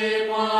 Amen.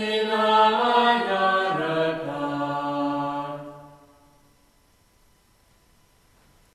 Amen.